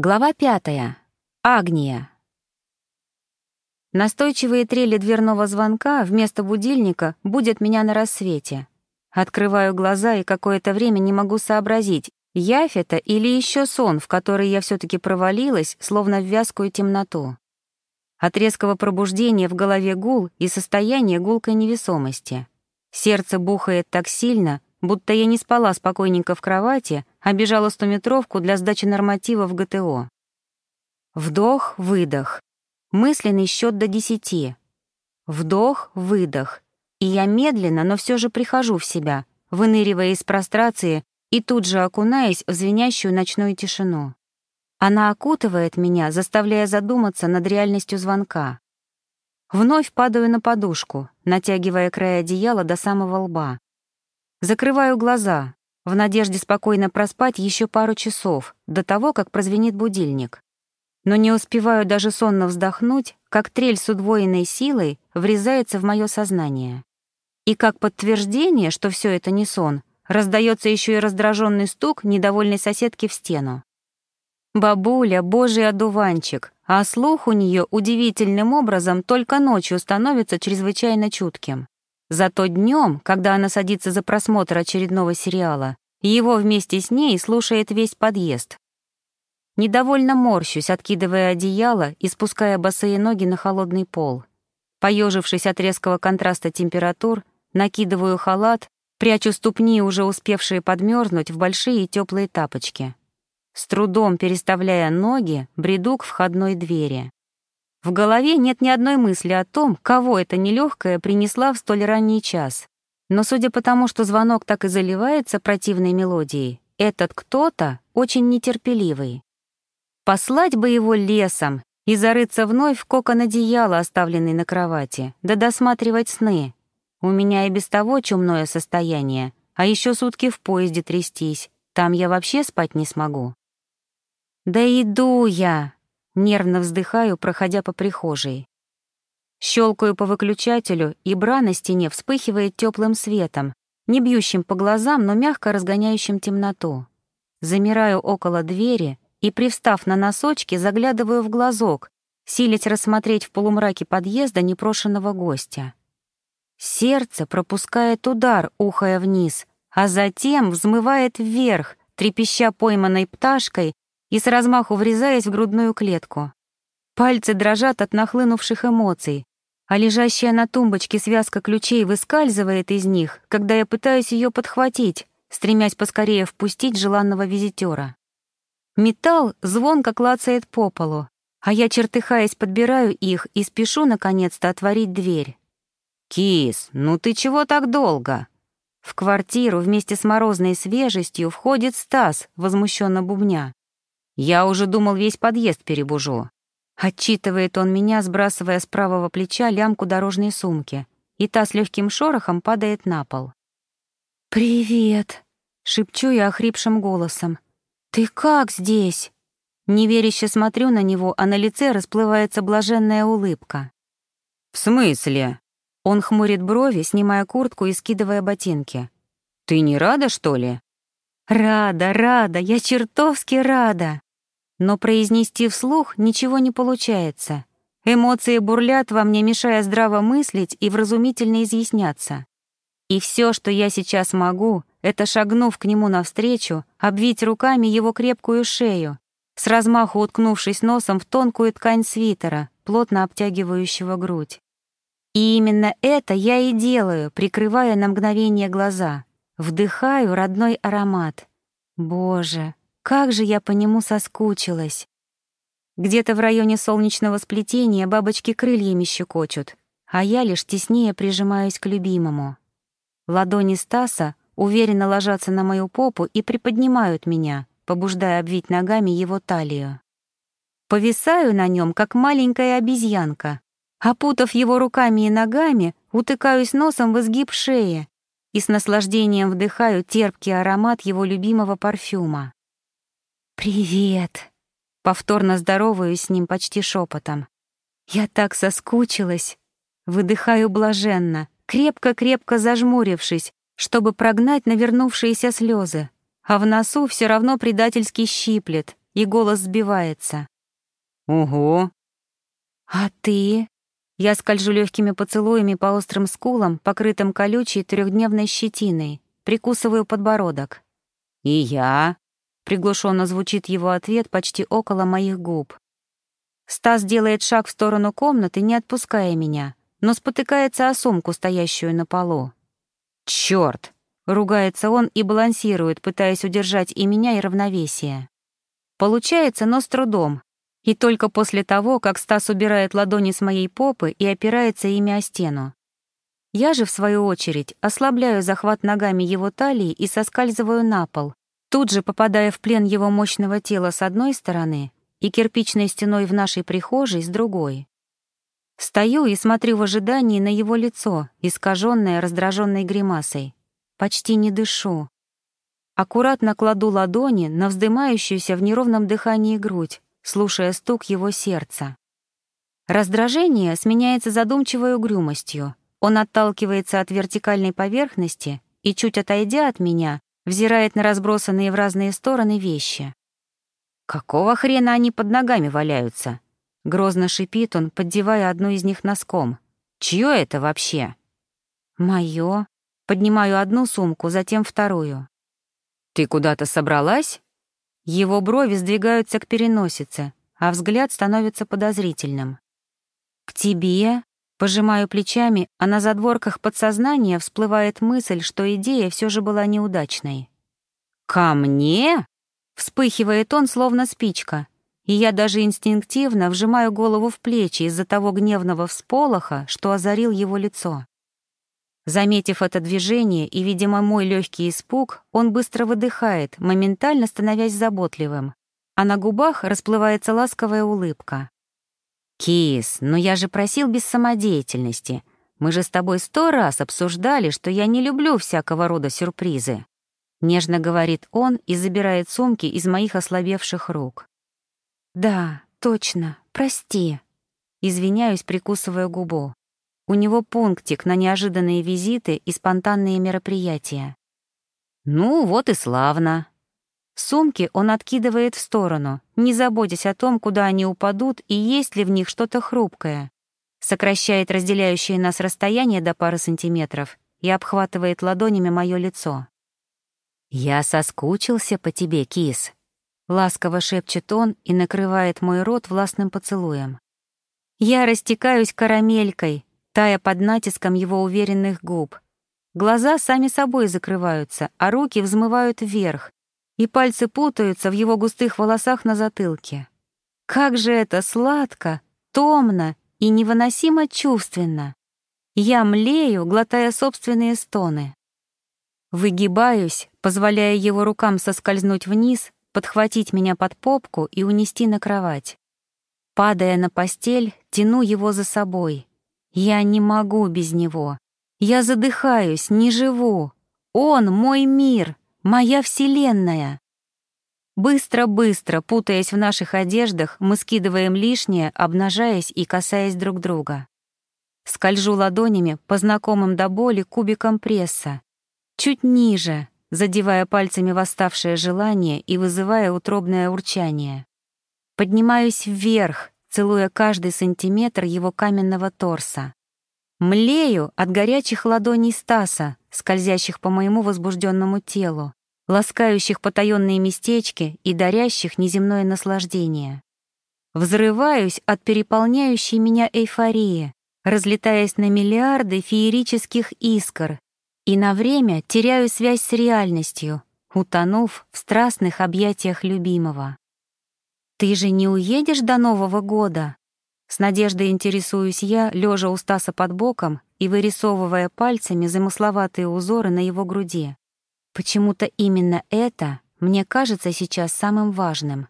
Глава пятая. Агния. Настойчивые трели дверного звонка вместо будильника будут меня на рассвете. Открываю глаза и какое-то время не могу сообразить, явь это или еще сон, в который я все таки провалилась, словно в вязкую темноту. От резкого пробуждения в голове гул и состояние гулкой невесомости. Сердце бухает так сильно, будто я не спала спокойненько в кровати, а бежала стометровку для сдачи норматива в ГТО. Вдох, выдох. Мысленный счет до десяти. Вдох, выдох. И я медленно, но все же прихожу в себя, выныривая из прострации и тут же окунаясь в звенящую ночную тишину. Она окутывает меня, заставляя задуматься над реальностью звонка. Вновь падаю на подушку, натягивая край одеяла до самого лба. Закрываю глаза, в надежде спокойно проспать еще пару часов до того, как прозвенит будильник. Но не успеваю даже сонно вздохнуть, как трель с удвоенной силой врезается в мое сознание. И как подтверждение, что все это не сон, раздается еще и раздраженный стук недовольной соседки в стену. Бабуля — божий одуванчик, а слух у нее удивительным образом только ночью становится чрезвычайно чутким. Зато днем, когда она садится за просмотр очередного сериала, его вместе с ней слушает весь подъезд. Недовольно морщусь, откидывая одеяло и спуская босые ноги на холодный пол. Поежившись от резкого контраста температур, накидываю халат, прячу ступни, уже успевшие подмерзнуть, в большие теплые тапочки. С трудом переставляя ноги, бреду к входной двери. В голове нет ни одной мысли о том, кого эта нелегкая принесла в столь ранний час. Но судя по тому, что звонок так и заливается противной мелодией, этот кто-то очень нетерпеливый. Послать бы его лесом и зарыться вновь в кокон одеяла, оставленный на кровати, да досматривать сны. У меня и без того чумное состояние, а еще сутки в поезде трястись, там я вообще спать не смогу. «Да иду я!» Нервно вздыхаю, проходя по прихожей. Щелкаю по выключателю, и бра на стене вспыхивает теплым светом, не бьющим по глазам, но мягко разгоняющим темноту. Замираю около двери и, привстав на носочки, заглядываю в глазок, силясь рассмотреть в полумраке подъезда непрошенного гостя. Сердце пропускает удар, ухая вниз, а затем взмывает вверх, трепеща пойманной пташкой и с размаху врезаясь в грудную клетку. Пальцы дрожат от нахлынувших эмоций, а лежащая на тумбочке связка ключей выскальзывает из них, когда я пытаюсь ее подхватить, стремясь поскорее впустить желанного визитера. Металл звонко клацает по полу, а я, чертыхаясь, подбираю их и спешу, наконец-то, отворить дверь. «Кис, ну ты чего так долго?» В квартиру вместе с морозной свежестью входит Стас, возмущенно бубня. Я уже думал, весь подъезд перебужу. Отчитывает он меня, сбрасывая с правого плеча лямку дорожной сумки, и та с легким шорохом падает на пол. «Привет!» — шепчу я охрипшим голосом. «Ты как здесь?» Неверяще смотрю на него, а на лице расплывается блаженная улыбка. «В смысле?» Он хмурит брови, снимая куртку и скидывая ботинки. «Ты не рада, что ли?» «Рада, рада, я чертовски рада!» Но произнести вслух ничего не получается. Эмоции бурлят во мне, мешая здраво мыслить и вразумительно изъясняться. И все, что я сейчас могу, это, шагнув к нему навстречу, обвить руками его крепкую шею, с размаху уткнувшись носом в тонкую ткань свитера, плотно обтягивающего грудь. И именно это я и делаю, прикрывая на мгновение глаза. Вдыхаю родной аромат. Боже, как же я по нему соскучилась. Где-то в районе солнечного сплетения бабочки крыльями щекочут, а я лишь теснее прижимаюсь к любимому. Ладони Стаса уверенно ложатся на мою попу и приподнимают меня, побуждая обвить ногами его талию. Повисаю на нем, как маленькая обезьянка. Опутав его руками и ногами, утыкаюсь носом в изгиб шеи и с наслаждением вдыхаю терпкий аромат его любимого парфюма. «Привет!» Повторно здороваюсь с ним почти шепотом. «Я так соскучилась!» Выдыхаю блаженно, крепко-крепко зажмурившись, чтобы прогнать навернувшиеся слезы, а в носу все равно предательски щиплет, и голос сбивается. «Ого!» «А ты?» Я скольжу легкими поцелуями по острым скулам, покрытым колючей трехдневной щетиной, прикусываю подбородок. «И я?» — приглушенно звучит его ответ почти около моих губ. Стас делает шаг в сторону комнаты, не отпуская меня, но спотыкается о сумку, стоящую на полу. «Чёрт!» — ругается он и балансирует, пытаясь удержать и меня, и равновесие. Получается, но с трудом. И только после того, как Стас убирает ладони с моей попы и опирается ими о стену. Я же, в свою очередь, ослабляю захват ногами его талии и соскальзываю на пол, тут же попадая в плен его мощного тела с одной стороны и кирпичной стеной в нашей прихожей с другой. Стою и смотрю в ожидании на его лицо, искаженное раздраженной гримасой. Почти не дышу. Аккуратно кладу ладони на вздымающуюся в неровном дыхании грудь, слушая стук его сердца. Раздражение сменяется задумчивой угрюмостью. Он отталкивается от вертикальной поверхности и, чуть отойдя от меня, взирает на разбросанные в разные стороны вещи. «Какого хрена они под ногами валяются?» Грозно шипит он, поддевая одну из них носком. «Чье это вообще?» «Моё». Поднимаю одну сумку, затем вторую. «Ты куда-то собралась?» Его брови сдвигаются к переносице, а взгляд становится подозрительным. «К тебе?» Пожимаю плечами, а на задворках подсознания всплывает мысль, что идея все же была неудачной. «Ко мне?» Вспыхивает он, словно спичка, и я даже инстинктивно вжимаю голову в плечи из-за того гневного всполоха, что озарил его лицо. Заметив это движение и, видимо, мой легкий испуг, он быстро выдыхает, моментально становясь заботливым, а на губах расплывается ласковая улыбка. «Кис, но я же просил без самодеятельности. Мы же с тобой сто раз обсуждали, что я не люблю всякого рода сюрпризы. Нежно говорит он и забирает сумки из моих ослабевших рук. «Да, точно, прости». Извиняюсь, прикусывая губу. У него пунктик на неожиданные визиты и спонтанные мероприятия. «Ну, вот и славно». Сумки он откидывает в сторону, не заботясь о том, куда они упадут и есть ли в них что-то хрупкое. Сокращает разделяющее нас расстояние до пары сантиметров и обхватывает ладонями мое лицо. «Я соскучился по тебе, кис», — ласково шепчет он и накрывает мой рот властным поцелуем. Я растекаюсь карамелькой, тая под натиском его уверенных губ. Глаза сами собой закрываются, а руки взмывают вверх, и пальцы путаются в его густых волосах на затылке. Как же это сладко, томно и невыносимо чувственно. Я млею, глотая собственные стоны. Выгибаюсь, позволяя его рукам соскользнуть вниз, подхватить меня под попку и унести на кровать. Падая на постель, тяну его за собой. Я не могу без него. Я задыхаюсь, не живу. Он — мой мир, моя вселенная. Быстро-быстро, путаясь в наших одеждах, мы скидываем лишнее, обнажаясь и касаясь друг друга. Скольжу ладонями по знакомым до боли кубикам пресса, чуть ниже, задевая пальцами восставшее желание и вызывая утробное урчание. Поднимаюсь вверх, целуя каждый сантиметр его каменного торса. Млею от горячих ладоней Стаса, скользящих по моему возбужденному телу, ласкающих потаенные местечки и дарящих неземное наслаждение. Взрываюсь от переполняющей меня эйфории, разлетаясь на миллиарды феерических искр, и на время теряю связь с реальностью, утонув в страстных объятиях любимого. «Ты же не уедешь до Нового года?» С надеждой интересуюсь я, лежа у Стаса под боком и вырисовывая пальцами замысловатые узоры на его груди. Почему-то именно это мне кажется сейчас самым важным.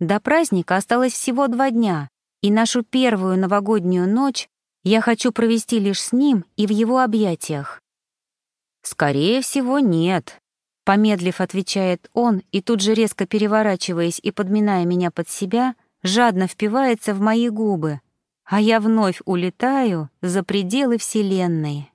До праздника осталось всего два дня, и нашу первую новогоднюю ночь я хочу провести лишь с ним и в его объятиях. «Скорее всего, нет», — помедлив отвечает он и тут же резко переворачиваясь и подминая меня под себя, жадно впивается в мои губы, а я вновь улетаю за пределы Вселенной.